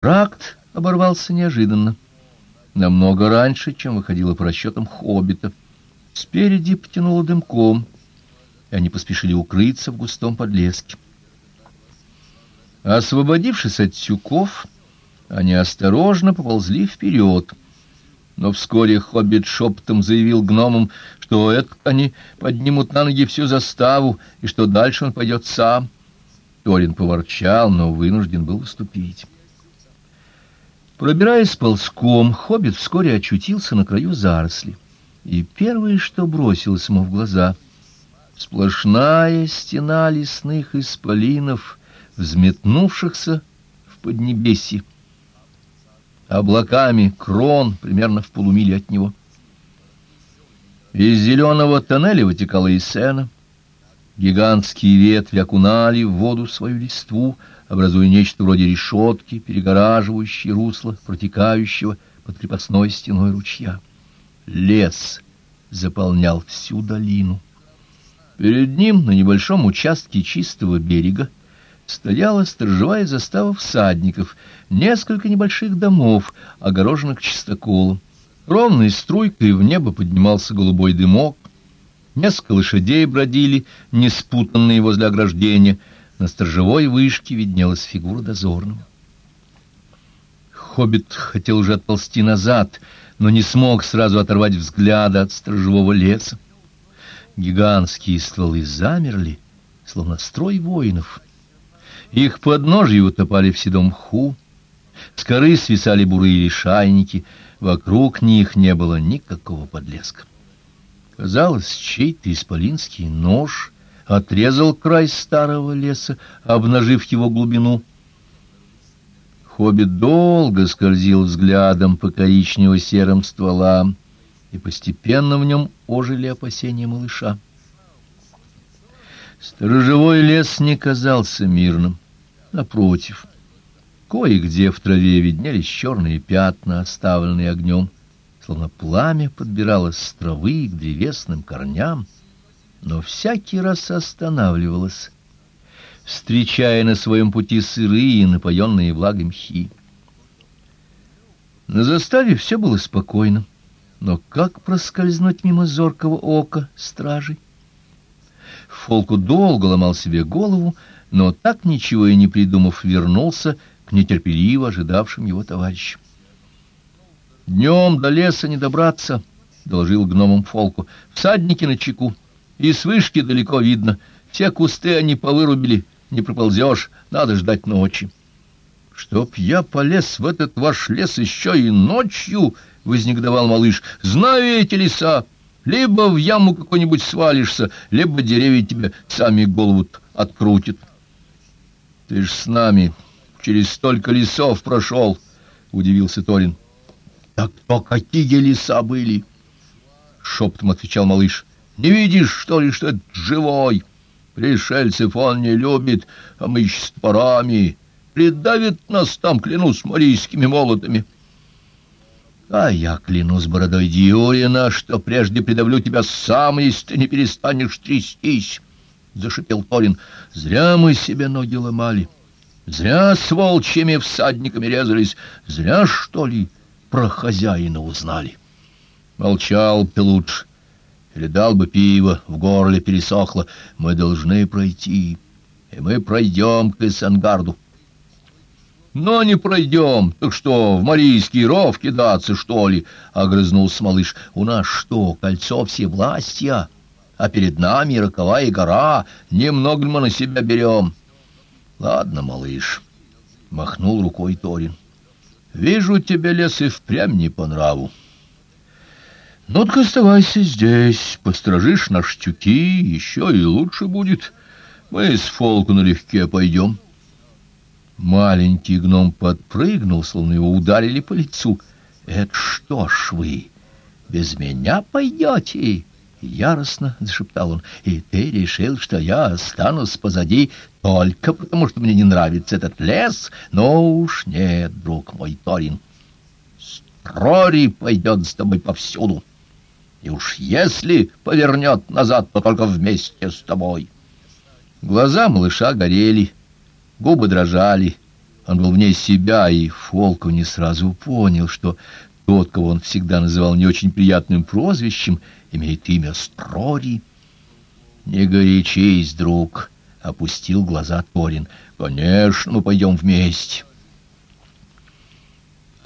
Тракт оборвался неожиданно. Намного раньше, чем выходило по расчетам хоббита. Спереди потянуло дымком, и они поспешили укрыться в густом подлеске. Освободившись от тюков, они осторожно поползли вперед. Но вскоре хоббит шепотом заявил гномам, что это они поднимут на ноги всю заставу, и что дальше он пойдет сам. Торин поворчал, но вынужден был уступить. Пробираясь ползком, хоббит вскоре очутился на краю заросли. И первое, что бросилось ему в глаза — сплошная стена лесных исполинов, взметнувшихся в поднебесье. Облаками крон примерно в полумиле от него. Из зеленого тоннеля вытекала и сена. Гигантские ветви окунали в воду свою листву, образуя нечто вроде решетки, перегораживающей русло протекающего под крепостной стеной ручья. Лес заполнял всю долину. Перед ним на небольшом участке чистого берега стояла сторожевая застава всадников, несколько небольших домов, огороженных чистоколом. Ровной струйкой в небо поднимался голубой дымок, несколько лошадей бродили, не спутанные возле ограждения, на сторожевой вышке виднелась фигура дозорного. Хоббит хотел уже отползти назад — но не смог сразу оторвать взгляда от сторожевого леса. Гигантские стволы замерли, словно строй воинов. Их подножья утопали в седом мху, с коры свисали бурые лишайники, вокруг них не было никакого подлеска. Казалось, чей-то исполинский нож отрезал край старого леса, обнажив его глубину — Хоббит долго скользил взглядом по коричнево-серым стволам, и постепенно в нем ожили опасения малыша. Сторожевой лес не казался мирным. Напротив, кое-где в траве виднелись черные пятна, оставленные огнем, словно пламя подбиралось с травы к древесным корням, но всякий раз останавливалось, встречая на своем пути сырые, напоенные влагой мхи. На заставе все было спокойно, но как проскользнуть мимо зоркого ока стражей? Фолку долго ломал себе голову, но так ничего и не придумав, вернулся к нетерпеливо ожидавшим его товарищам. «Днем до леса не добраться», — доложил гномам Фолку. «Всадники на чеку, и с вышки далеко видно. Все кусты они повырубили, не проползешь, надо ждать ночи. — Чтоб я полез в этот ваш лес еще и ночью, — вознегодовал малыш, — знаю эти леса. Либо в яму какой-нибудь свалишься, либо деревья тебе сами голову открутят. — Ты ж с нами через столько лесов прошел, — удивился Торин. — Так то какие леса были? — шепотом отвечал малыш. — Не видишь, что ли, что это живой? — Пришельцев он не любит, а мы с топорами. Придавит нас там, клянусь, марийскими молотами. А я клянусь бородой Диорина, что прежде придавлю тебя сам, если ты не перестанешь трястись, — зашипел Торин. Зря мы себе ноги ломали. Зря с волчьими всадниками резались. Зря, что ли, про хозяина узнали. Молчал Пелуч или дал бы пиво, в горле пересохло. Мы должны пройти, и мы пройдем к Эссенгарду. Но не пройдем, так что, в Марийский ров кидаться, что ли? — огрызнулся малыш. — У нас что, кольцо всевластия? А перед нами роковая гора, немного мы на себя берем. — Ладно, малыш, — махнул рукой Торин. — Вижу, тебе лес и впрямь не по нраву. Ну так оставайся здесь, постражишь на штюки, еще и лучше будет. Мы с Фолку налегке пойдем. Маленький гном подпрыгнул, словно его ударили по лицу. «Это что ж вы, без меня пойдете?» Яростно зашептал он. «И ты решил, что я останусь позади только потому, что мне не нравится этот лес? Но уж нет, друг мой Торин. Строри пойдет с тобой повсюду». И уж если повернет назад, то только вместе с тобой. Глаза малыша горели, губы дрожали, Он был вне себя, и Фолку не сразу понял, что тот, кого он всегда называл не очень приятным прозвищем, имеет имя Строри. «Не горячись, друг!» — опустил глаза Торин. «Конечно, мы пойдем вместе!»